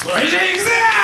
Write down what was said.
Sliding Zach!